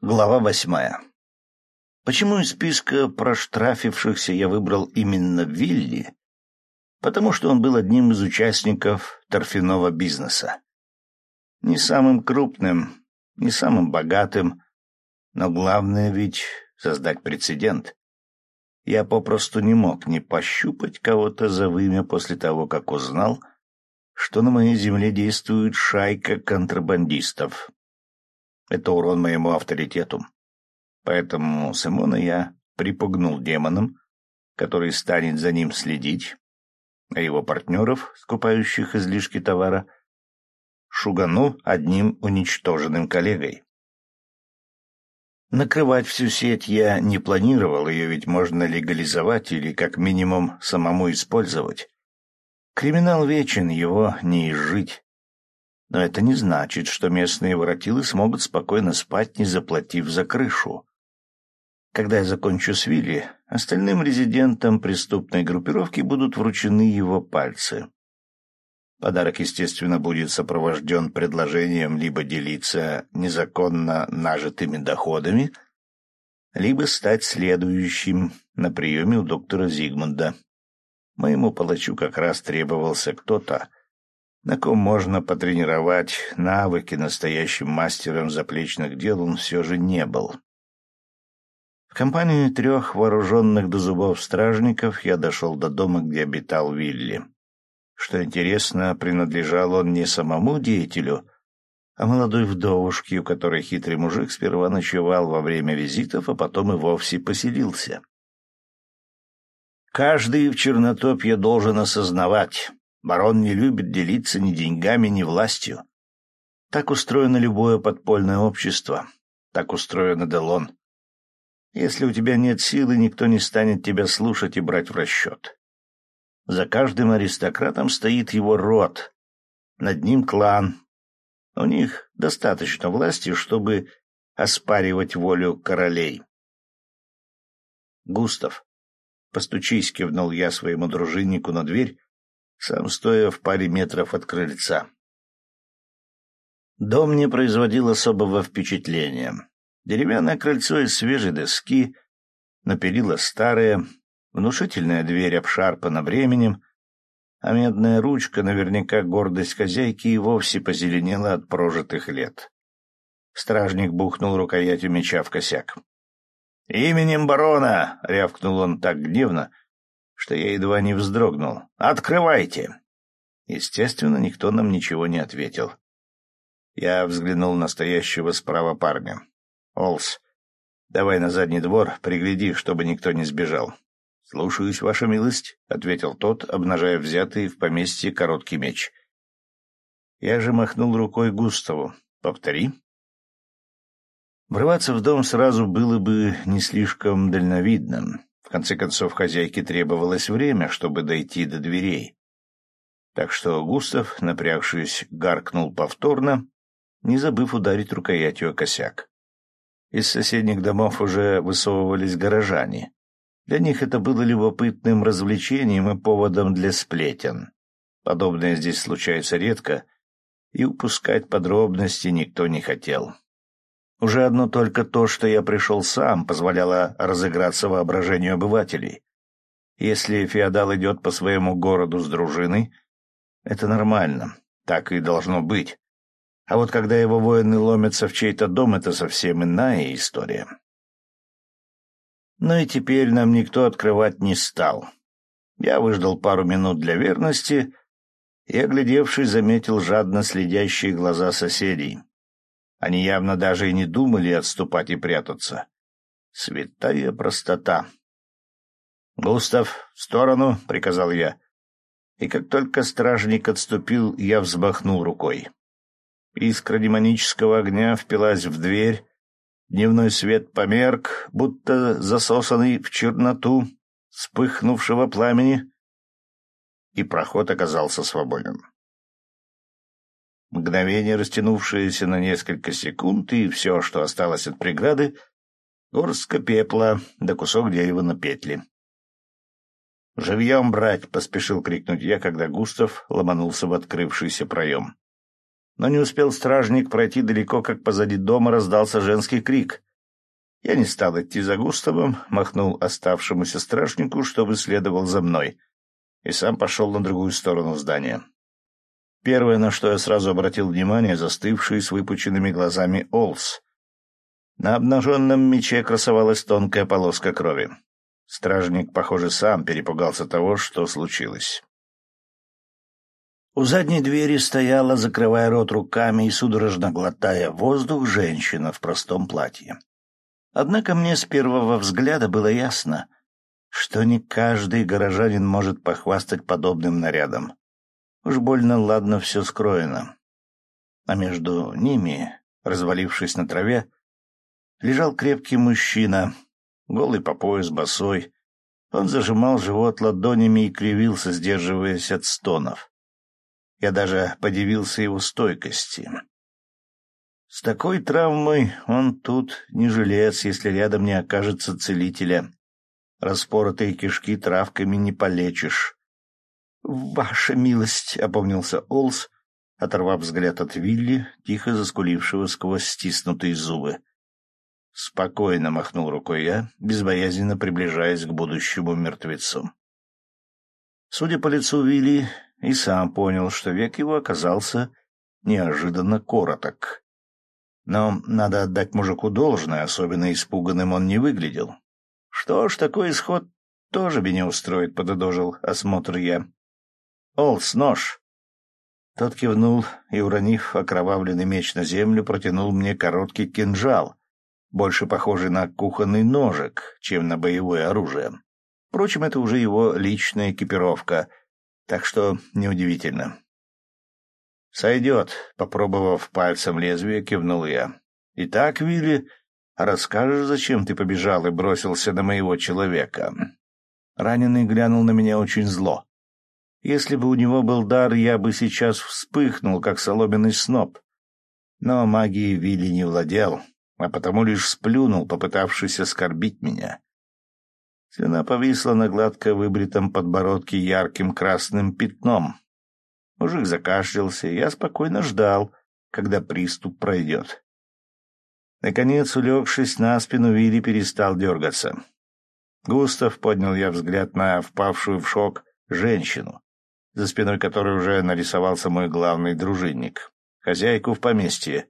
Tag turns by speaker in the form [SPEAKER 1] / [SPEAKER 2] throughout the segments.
[SPEAKER 1] Глава восьмая. Почему из списка проштрафившихся я выбрал именно Вилли? Потому что он был одним из участников торфяного бизнеса. Не самым крупным, не самым богатым, но главное ведь создать прецедент. Я попросту не мог не пощупать кого-то за вымя после того, как узнал, что на моей земле действует шайка контрабандистов, это урон моему авторитету. Поэтому Симона я припугнул демоном, который станет за ним следить, а его партнеров, скупающих излишки товара, шугану одним уничтоженным коллегой. Накрывать всю сеть я не планировал, ее ведь можно легализовать или как минимум самому использовать. Криминал вечен, его не изжить. Но это не значит, что местные воротилы смогут спокойно спать, не заплатив за крышу. Когда я закончу с Вилли, остальным резидентам преступной группировки будут вручены его пальцы. Подарок, естественно, будет сопровожден предложением либо делиться незаконно нажитыми доходами, либо стать следующим на приеме у доктора Зигмунда. Моему палачу как раз требовался кто-то, на ком можно потренировать навыки настоящим мастером заплечных дел он все же не был. В компании трех вооруженных до зубов стражников я дошел до дома, где обитал Вилли. Что интересно, принадлежал он не самому деятелю, а молодой вдовушке, у которой хитрый мужик сперва ночевал во время визитов, а потом и вовсе поселился. Каждый в Чернотопье должен осознавать, Барон не любит делиться ни деньгами, ни властью. Так устроено любое подпольное общество. Так устроено Делон. Если у тебя нет силы, никто не станет тебя слушать и брать в расчет. За каждым аристократом стоит его род. Над ним клан. У них достаточно власти, чтобы оспаривать волю королей. «Густав, постучись», — кивнул я своему дружиннику на дверь, сам стоя в паре метров от крыльца. Дом не производил особого впечатления. Деревянное крыльцо из свежей доски, но перила старые, внушительная дверь обшарпана временем, а медная ручка, наверняка гордость хозяйки, и вовсе позеленела от прожитых лет. Стражник бухнул рукоятью меча в косяк. «Именем барона!» — рявкнул он так гневно, что я едва не вздрогнул. «Открывайте!» Естественно, никто нам ничего не ответил. Я взглянул на стоящего справа парня. «Олс, давай на задний двор, пригляди, чтобы никто не сбежал». «Слушаюсь, ваша милость», — ответил тот, обнажая взятый в поместье короткий меч. Я же махнул рукой Густаву. «Повтори». Врываться в дом сразу было бы не слишком дальновидным. В конце концов, хозяйке требовалось время, чтобы дойти до дверей. Так что Густав, напрягшись, гаркнул повторно, не забыв ударить рукоятью о косяк. Из соседних домов уже высовывались горожане. Для них это было любопытным развлечением и поводом для сплетен. Подобное здесь случается редко, и упускать подробности никто не хотел. Уже одно только то, что я пришел сам, позволяло разыграться воображению обывателей. Если феодал идет по своему городу с дружиной, это нормально, так и должно быть. А вот когда его воины ломятся в чей-то дом, это совсем иная история. Но и теперь нам никто открывать не стал. Я выждал пару минут для верности и, оглядевшись, заметил жадно следящие глаза соседей. Они явно даже и не думали отступать и прятаться. Святая простота. «Густав, в сторону!» — приказал я. И как только стражник отступил, я взмахнул рукой. Искра демонического огня впилась в дверь, дневной свет померк, будто засосанный в черноту вспыхнувшего пламени, и проход оказался свободен. Мгновение, растянувшееся на несколько секунд, и все, что осталось от преграды, горстка пепла да кусок дерева на петли. «Живьем брать!» — поспешил крикнуть я, когда Густав ломанулся в открывшийся проем. Но не успел стражник пройти далеко, как позади дома раздался женский крик. Я не стал идти за Густавом, махнул оставшемуся стражнику, чтобы следовал за мной, и сам пошел на другую сторону здания. Первое, на что я сразу обратил внимание, застывший с выпученными глазами Олс. На обнаженном мече красовалась тонкая полоска крови. Стражник, похоже, сам перепугался того, что случилось. У задней двери стояла, закрывая рот руками и судорожно глотая воздух, женщина в простом платье. Однако мне с первого взгляда было ясно, что не каждый горожанин может похвастать подобным нарядом. Уж больно ладно все скроено. А между ними, развалившись на траве, лежал крепкий мужчина, голый по пояс босой. Он зажимал живот ладонями и кривился, сдерживаясь от стонов. Я даже подивился его стойкости. С такой травмой он тут не жилец, если рядом не окажется целителя. Распоротые кишки травками не полечишь. — Ваша милость, — опомнился Олс, оторвав взгляд от Вилли, тихо заскулившего сквозь стиснутые зубы. Спокойно махнул рукой я, безбоязненно приближаясь к будущему мертвецу. Судя по лицу Вилли, и сам понял, что век его оказался неожиданно короток. Но надо отдать мужику должное, особенно испуганным он не выглядел. Что ж, такой исход тоже меня устроит, — пододожил осмотр я. «Олс, нож!» Тот кивнул и, уронив окровавленный меч на землю, протянул мне короткий кинжал, больше похожий на кухонный ножик, чем на боевое оружие. Впрочем, это уже его личная экипировка, так что неудивительно. «Сойдет», — попробовав пальцем лезвие, кивнул я. «Итак, Вилли, расскажешь, зачем ты побежал и бросился на моего человека?» Раненый глянул на меня очень зло. Если бы у него был дар, я бы сейчас вспыхнул, как соломенный сноп. Но магией Вилли не владел, а потому лишь сплюнул, попытавшись оскорбить меня. Слюна повисла на гладко выбритом подбородке ярким красным пятном. Мужик закашлялся, и я спокойно ждал, когда приступ пройдет. Наконец, улегшись на спину, Вилли перестал дергаться. Густав поднял я взгляд на впавшую в шок женщину за спиной которой уже нарисовался мой главный дружинник. Хозяйку в поместье.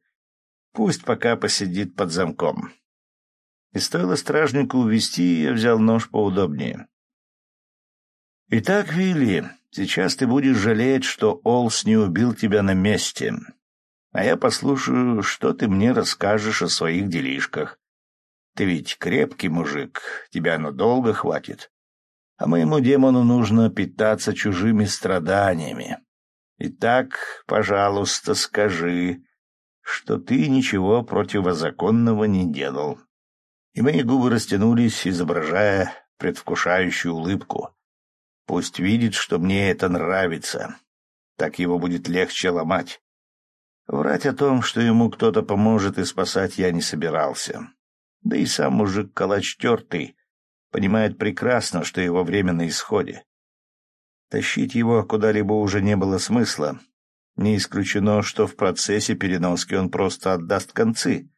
[SPEAKER 1] Пусть пока посидит под замком. И стоило стражнику увести, я взял нож поудобнее. «Итак, Вилли, сейчас ты будешь жалеть, что Олс не убил тебя на месте. А я послушаю, что ты мне расскажешь о своих делишках. Ты ведь крепкий мужик, тебя надолго хватит а моему демону нужно питаться чужими страданиями. Итак, пожалуйста, скажи, что ты ничего противозаконного не делал. И мои губы растянулись, изображая предвкушающую улыбку. Пусть видит, что мне это нравится. Так его будет легче ломать. Врать о том, что ему кто-то поможет и спасать, я не собирался. Да и сам мужик калач тертый, понимает прекрасно, что его время на исходе. Тащить его куда-либо уже не было смысла. Не исключено, что в процессе переноски он просто отдаст концы,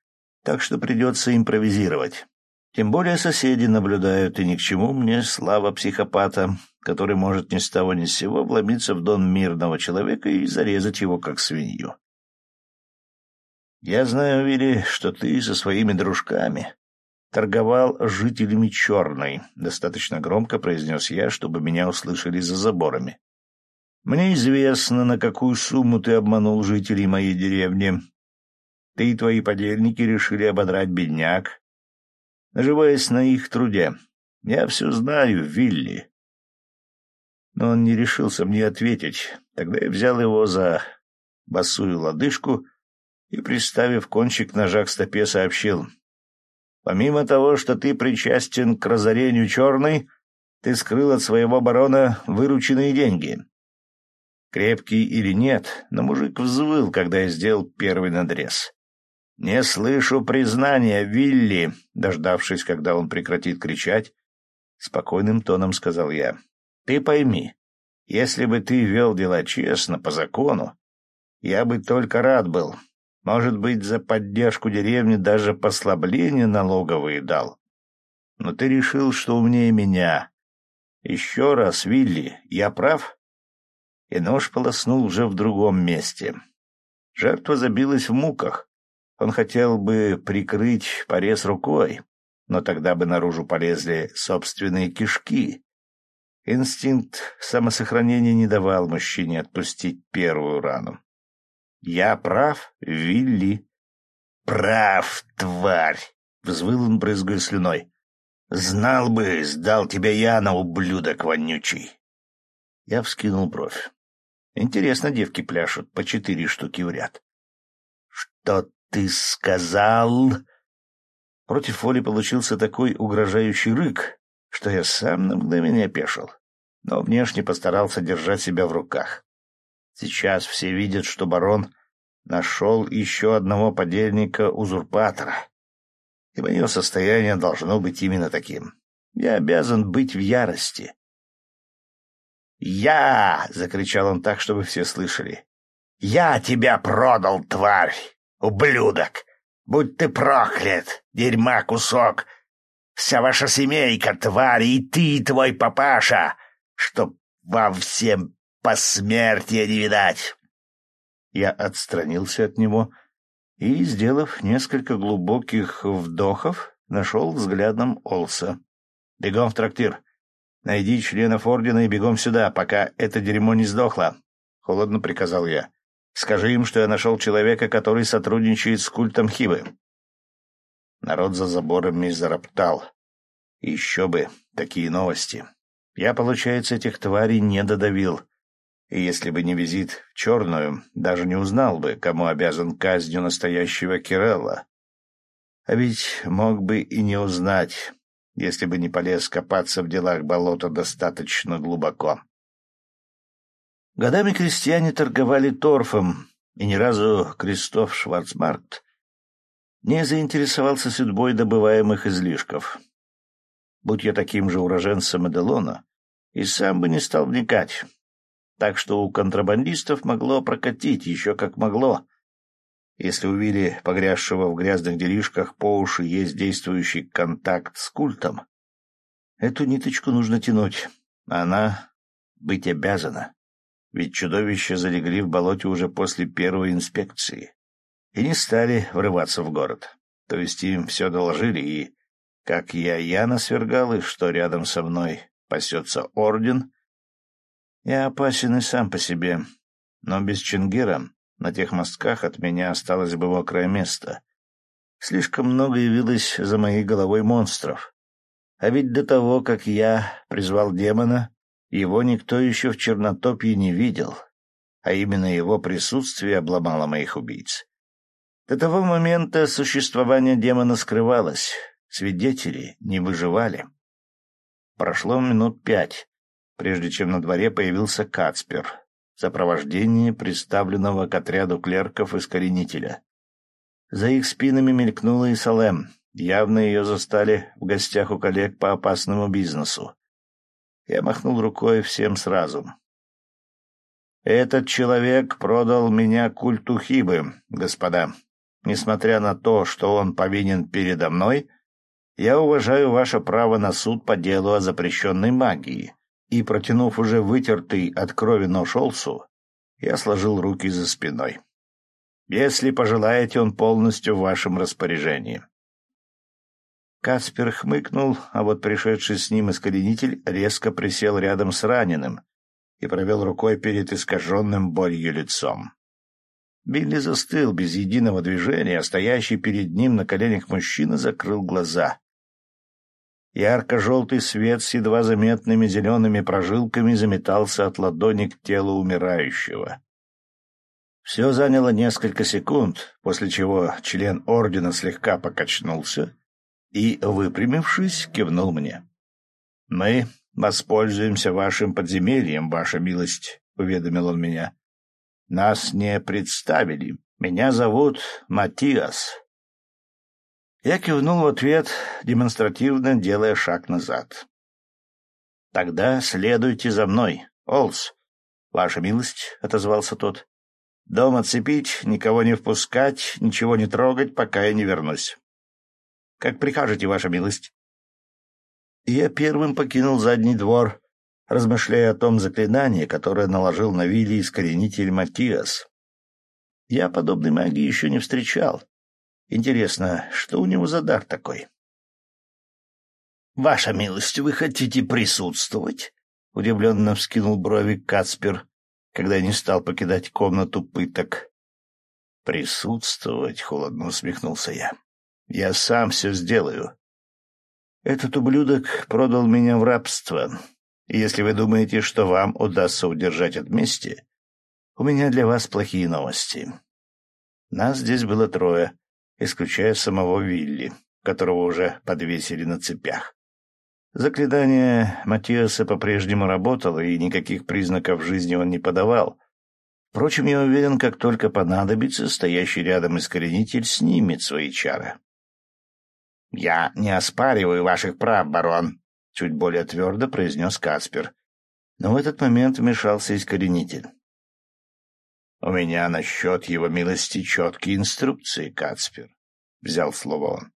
[SPEAKER 1] так что придется импровизировать. Тем более соседи наблюдают, и ни к чему мне слава психопата, который может ни с того ни с сего вломиться в дом мирного человека и зарезать его как свинью. Я знаю, Вилли, что ты со своими дружками торговал жителями Черной, — достаточно громко произнес я, чтобы меня услышали за заборами. Мне известно, на какую сумму ты обманул жителей моей деревни. Ты и твои подельники решили ободрать бедняк, наживаясь на их труде. Я все знаю, Вилли. Но он не решился мне ответить. Тогда я взял его за босую лодыжку и, приставив кончик ножа к стопе, сообщил — Помимо того, что ты причастен к разорению черной, ты скрыл от своего барона вырученные деньги. Крепкий или нет, но мужик взвыл, когда я сделал первый надрез. «Не слышу признания, Вилли!» Дождавшись, когда он прекратит кричать, спокойным тоном сказал я. «Ты пойми, если бы ты вел дела честно, по закону, я бы только рад был. Может быть, за поддержку деревни даже послабление налоговые дал. Но ты решил, что умнее меня. Еще раз, Вилли, я прав?» И нож полоснул уже в другом месте. Жертва забилась в муках. Он хотел бы прикрыть порез рукой, но тогда бы наружу полезли собственные кишки. Инстинкт самосохранения не давал мужчине отпустить первую рану. «Я прав, Вилли». «Прав, тварь!» — взвыл он, брызгая слюной. «Знал бы, сдал тебя Яна, ублюдок вонючий!» Я вскинул бровь. Интересно, девки пляшут по четыре штуки в ряд. «Что ты сказал?» Против воли получился такой угрожающий рык, что я сам на мгновение опешил, но внешне постарался держать себя в руках. Сейчас все видят, что барон нашел еще одного подельника-узурпатора. И мое состояние должно быть именно таким. Я обязан быть в ярости. «Я!» — закричал он так, чтобы все слышали. «Я тебя продал, тварь! Ублюдок! Будь ты проклят, дерьма кусок! Вся ваша семейка, тварь, и ты, и твой папаша! Чтоб вам всем посмертия не видать!» Я отстранился от него и, сделав несколько глубоких вдохов, нашел взглядом Олса. «Бегом в трактир. Найди членов ордена и бегом сюда, пока это дерьмо не сдохло», — холодно приказал я. «Скажи им, что я нашел человека, который сотрудничает с культом Хивы». Народ за заборами зароптал. Еще бы, такие новости. Я, получается, этих тварей не додавил. И если бы не визит в Черную, даже не узнал бы, кому обязан казнью настоящего Кирелла. А ведь мог бы и не узнать, если бы не полез копаться в делах болота достаточно глубоко. Годами крестьяне торговали торфом, и ни разу Кристоф Шварцмаркт не заинтересовался судьбой добываемых излишков. Будь я таким же уроженцем Эделона, и сам бы не стал вникать, так что у контрабандистов могло прокатить, еще как могло. Если у Вилли, погрязшего в грязных делишках, по уши есть действующий контакт с культом, эту ниточку нужно тянуть, она быть обязана. Ведь чудовища залегли в болоте уже после первой инспекции и не стали врываться в город. То есть им все доложили, и, как я Яна свергал, и что рядом со мной пасется орден, я опасен и сам по себе, но без Чингира на тех мостках от меня осталось бы мокрое место. Слишком много явилось за моей головой монстров. А ведь до того, как я призвал демона, его никто еще в Чернотопье не видел, а именно его присутствие обломало моих убийц. До того момента существование демона скрывалось, свидетели не выживали. Прошло минут пять, прежде чем на дворе появился Кацпер в сопровождении представленного к отряду клерков искоренителя. За их спинами мелькнула и Салем. Явно ее застали в гостях у коллег по опасному бизнесу. Я махнул рукой всем сразу. «Этот человек продал меня культу Хибы, господа. Несмотря на то, что он повинен передо мной, я уважаю ваше право на суд по делу о запрещенной магии и, протянув уже вытертый от крови нож Олсу, я сложил руки за спиной. «Если пожелаете, он полностью в вашем распоряжении». Каспер хмыкнул, а вот пришедший с ним искоренитель резко присел рядом с раненым и провел рукой перед искаженным болью лицом. Билли застыл без единого движения, а стоящий перед ним на коленях мужчина закрыл глаза. Ярко-желтый свет с едва заметными зелеными прожилками заметался от ладони к телу умирающего. Все заняло несколько секунд, после чего член ордена слегка покачнулся и, выпрямившись, кивнул мне. — Мы воспользуемся вашим подземельем, ваша милость, — уведомил он меня. — Нас не представили. Меня зовут Матиас. Я кивнул в ответ, демонстративно делая шаг назад. «Тогда следуйте за мной, Олс». «Ваша милость», — отозвался тот. Дом отцепить, никого не впускать, ничего не трогать, пока я не вернусь. Как прикажете, ваша милость. Я первым покинул задний двор, размышляя о том заклинании, которое наложил на Вилли искоренитель Матиас. Я подобной магии еще не встречал. Интересно, что у него за дар такой? «Ваша милость, вы хотите присутствовать?» — удивленно вскинул брови Кацпер, когда не стал покидать комнату пыток. «Присутствовать?» — холодно усмехнулся я. «Я сам все сделаю. Этот ублюдок продал меня в рабство, и если вы думаете, что вам удастся удержать от мести, у меня для вас плохие новости. Нас здесь было трое, исключая самого Вилли, которого уже подвесили на цепях. Заклинание Матиаса по-прежнему работало, и никаких признаков жизни он не подавал. Впрочем, я уверен, как только понадобится, стоящий рядом искоренитель снимет свои чары. — Я не оспариваю ваших прав, барон, — чуть более твердо произнес Каспер. Но в этот момент вмешался искоренитель. — У меня насчет его милости четкие инструкции, Каспер, — взял слово он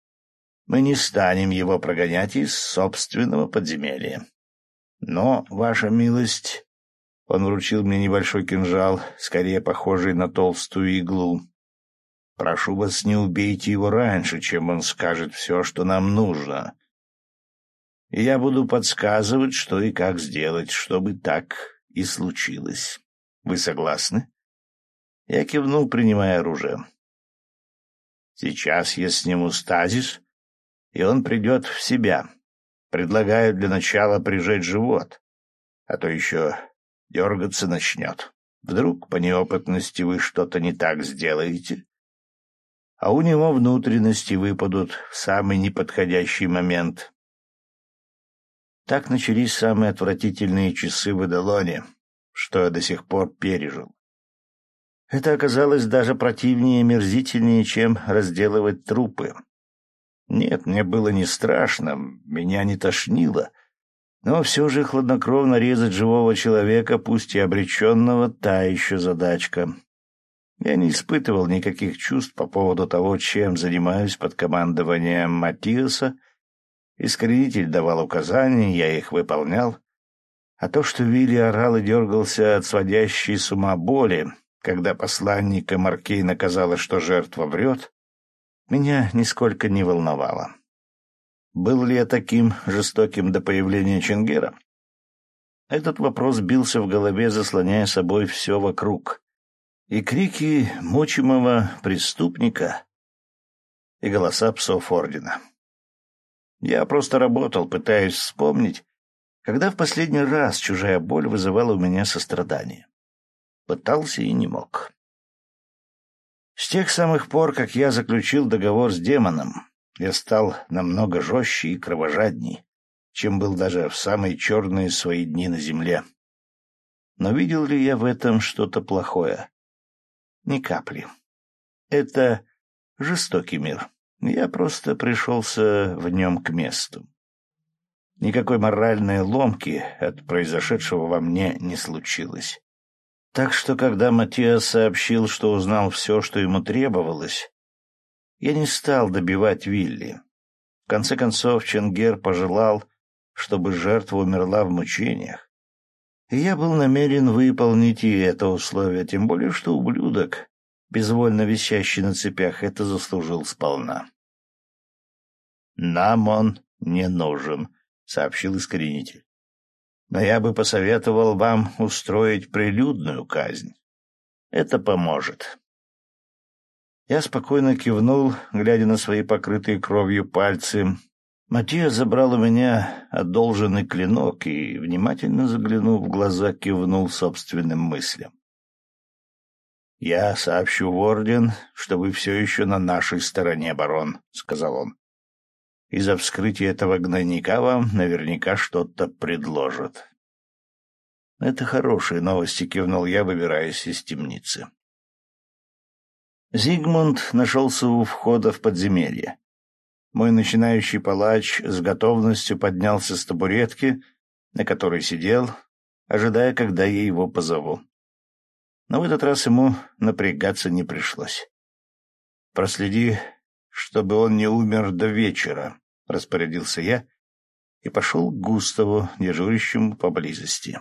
[SPEAKER 1] мы не станем его прогонять из собственного подземелья. Но, ваша милость, он вручил мне небольшой кинжал, скорее похожий на толстую иглу. Прошу вас, не убейте его раньше, чем он скажет все, что нам нужно. И я буду подсказывать, что и как сделать, чтобы так и случилось. Вы согласны? Я кивнул, принимая оружие. Сейчас я сниму стазис и он придет в себя. Предлагаю для начала прижать живот, а то еще дергаться начнет. Вдруг по неопытности вы что-то не так сделаете, а у него внутренности выпадут в самый неподходящий момент. Так начались самые отвратительные часы в Эдалоне, что я до сих пор пережил. Это оказалось даже противнее и мерзительнее, чем разделывать трупы. Нет, мне было не страшно, меня не тошнило. Но все же хладнокровно резать живого человека, пусть и обреченного, та еще задачка. Я не испытывал никаких чувств по поводу того, чем занимаюсь под командованием Матиаса. Искоренитель давал указания, я их выполнял. А то, что Вилли орал и дергался от сводящей с ума боли, когда посланника Маркейна казалось, что жертва врет, меня нисколько не волновало. Был ли я таким жестоким до появления Ченгера? Этот вопрос бился в голове, заслоняя собой все вокруг. И крики мучимого преступника, и голоса псов Ордена. Я просто работал, пытаясь вспомнить, когда в последний раз чужая боль вызывала у меня сострадание. Пытался и не мог. С тех самых пор, как я заключил договор с демоном, я стал намного жестче и кровожадней, чем был даже в самые черные свои дни на земле. Но видел ли я в этом что-то плохое? Ни капли. Это жестокий мир. Я просто пришелся в нем к месту. Никакой моральной ломки от произошедшего во мне не случилось. Так что, когда Матиас сообщил, что узнал все, что ему требовалось, я не стал добивать Вилли. В конце концов, Ченгер пожелал, чтобы жертва умерла в мучениях. И я был намерен выполнить и это условие, тем более, что ублюдок, безвольно висящий на цепях, это заслужил сполна. «Нам он не нужен», — сообщил искоренитель но я бы посоветовал вам устроить прилюдную казнь. Это поможет. Я спокойно кивнул, глядя на свои покрытые кровью пальцы. Матья забрал у меня одолженный клинок и, внимательно заглянув в глаза, кивнул собственным мыслям. «Я сообщу в Орден, что вы все еще на нашей стороне, барон», — сказал он. Из-за вскрытия этого гнойника вам наверняка что-то предложат. Это хорошие новости, кивнул я, выбираясь из темницы. Зигмунд нашелся у входа в подземелье. Мой начинающий палач с готовностью поднялся с табуретки, на которой сидел, ожидая, когда я его позову. Но в этот раз ему напрягаться не пришлось. «Проследи, чтобы он не умер до вечера», — распорядился я и пошел к Густаву, дежурящему поблизости.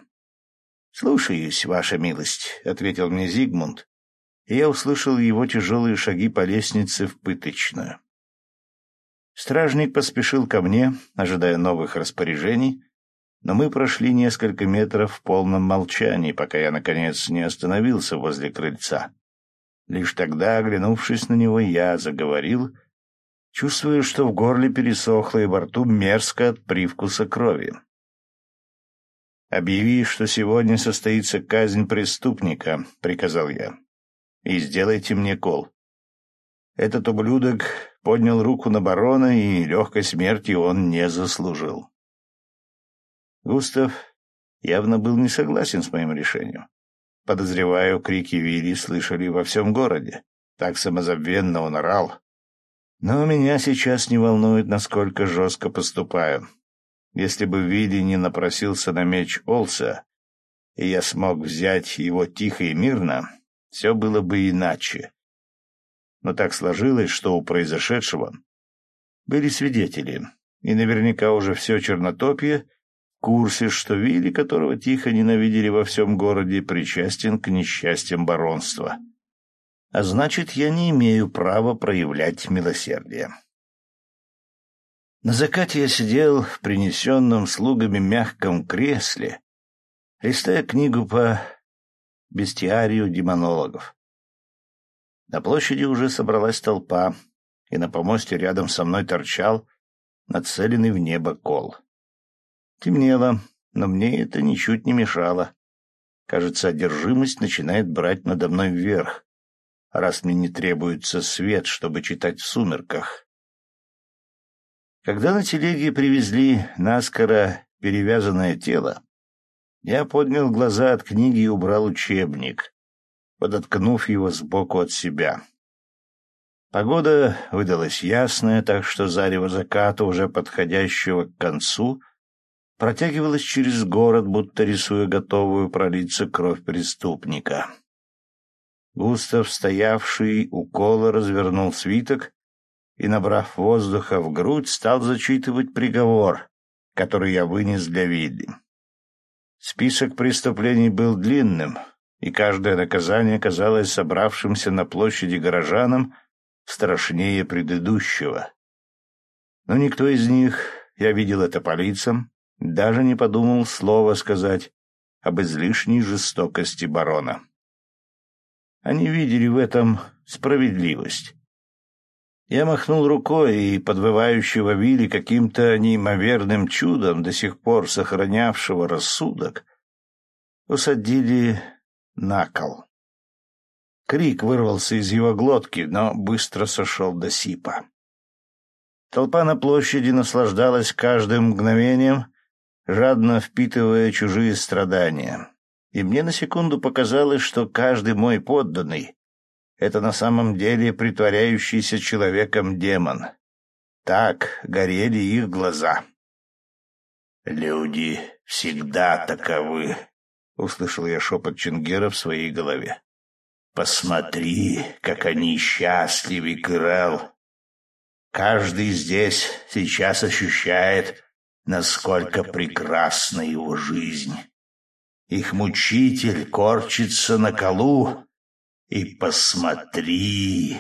[SPEAKER 1] «Слушаюсь, ваша милость», — ответил мне Зигмунд, и я услышал его тяжелые шаги по лестнице в пыточную. Стражник поспешил ко мне, ожидая новых распоряжений, но мы прошли несколько метров в полном молчании, пока я, наконец, не остановился возле крыльца. Лишь тогда, оглянувшись на него, я заговорил, чувствуя, что в горле пересохло и во рту мерзко от привкуса крови. «Объяви, что сегодня состоится казнь преступника», — приказал я, — «и сделайте мне кол. Этот ублюдок поднял руку на барона, и легкой смерти он не заслужил». Густав явно был не согласен с моим решением. Подозреваю, крики Вилли слышали во всем городе. Так самозабвенно он орал. Но меня сейчас не волнует, насколько жестко поступаю. Если бы Вилли не напросился на меч Олса, и я смог взять его тихо и мирно, все было бы иначе. Но так сложилось, что у произошедшего были свидетели, и наверняка уже все чернотопье в курсе, что Вилли, которого тихо ненавидели во всем городе, причастен к несчастьям баронства. А значит, я не имею права проявлять милосердие. На закате я сидел в принесенном слугами мягком кресле, листая книгу по бестиарию демонологов. На площади уже собралась толпа, и на помосте рядом со мной торчал нацеленный в небо кол. Темнело, но мне это ничуть не мешало. Кажется, одержимость начинает брать надо мной вверх, раз мне не требуется свет, чтобы читать в сумерках. Когда на телеге привезли наскоро перевязанное тело, я поднял глаза от книги и убрал учебник, подоткнув его сбоку от себя. Погода выдалась ясная, так что зарево заката, уже подходящего к концу, протягивалось через город, будто рисуя готовую пролиться кровь преступника. Густав, стоявший у кола, развернул свиток и, набрав воздуха в грудь, стал зачитывать приговор, который я вынес для Вилли. Список преступлений был длинным, и каждое наказание казалось собравшимся на площади горожанам страшнее предыдущего. Но никто из них, я видел это по лицам, даже не подумал слова сказать об излишней жестокости барона. Они видели в этом справедливость. Я махнул рукой, и подвывающего Вилли каким-то неимоверным чудом, до сих пор сохранявшего рассудок, усадили на кол. Крик вырвался из его глотки, но быстро сошел до сипа. Толпа на площади наслаждалась каждым мгновением, жадно впитывая чужие страдания. И мне на секунду показалось, что каждый мой подданный это на самом деле притворяющийся человеком демон. Так горели их глаза. «Люди всегда таковы», — услышал я шепот Чингера в своей голове. «Посмотри, как они счастливы, Кирелл. Каждый здесь сейчас ощущает, насколько прекрасна его жизнь. Их мучитель корчится на колу, и посмотри,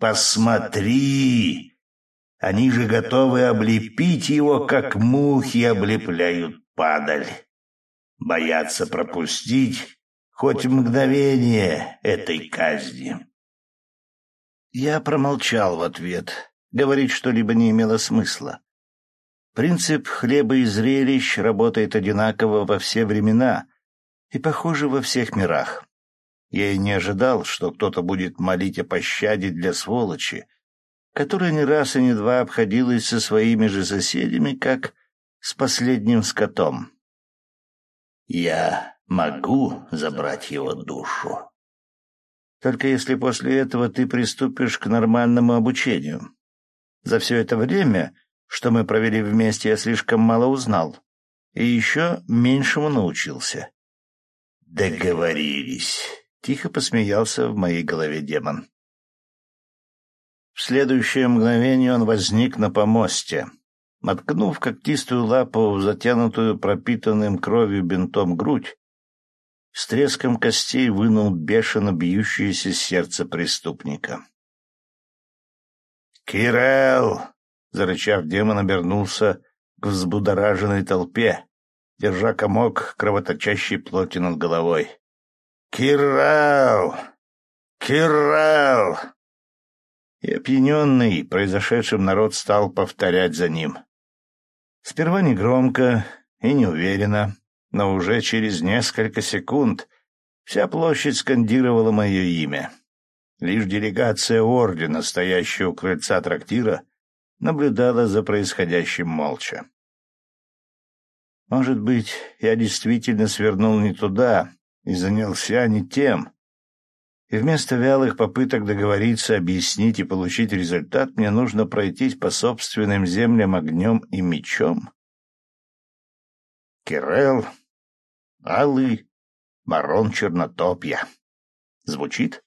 [SPEAKER 1] посмотри! Они же готовы облепить его, как мухи облепляют падаль. Боятся пропустить хоть мгновение этой казни. Я промолчал в ответ. Говорить что-либо не имело смысла. Принцип хлеба и зрелищ работает одинаково во все времена и, похоже, во всех мирах. Я и не ожидал, что кто-то будет молить о пощаде для сволочи, которая не раз и не два обходилась со своими же соседями, как с последним скотом. «Я могу забрать его душу», только если после этого ты приступишь к нормальному обучению. За все это время, что мы провели вместе, я слишком мало узнал. И еще меньшему научился. Договорились. Тихо посмеялся в моей голове демон. В следующее мгновение он возник на помосте. Моткнув когтистую лапу в затянутую пропитанным кровью бинтом грудь, с треском костей вынул бешено бьющееся сердце преступника. «Кирелл!» — зарычав, демон обернулся к взбудораженной толпе, держа комок кровоточащей плоти над головой. «Кирелл! Кирелл!» И опьяненный произошедшим народ стал повторять за ним. Сперва негромко и неуверенно, но уже через несколько секунд вся площадь скандировала мое имя. Лишь делегация ордена, стоящая у крыльца трактира, наблюдала за происходящим молча. Может быть, я действительно свернул не туда и занялся не тем. И вместо вялых попыток договориться, объяснить и получить результат, мне нужно пройтись по собственным землям огнем и мечом. Кирелл Алый барон Чернотопья. Звучит?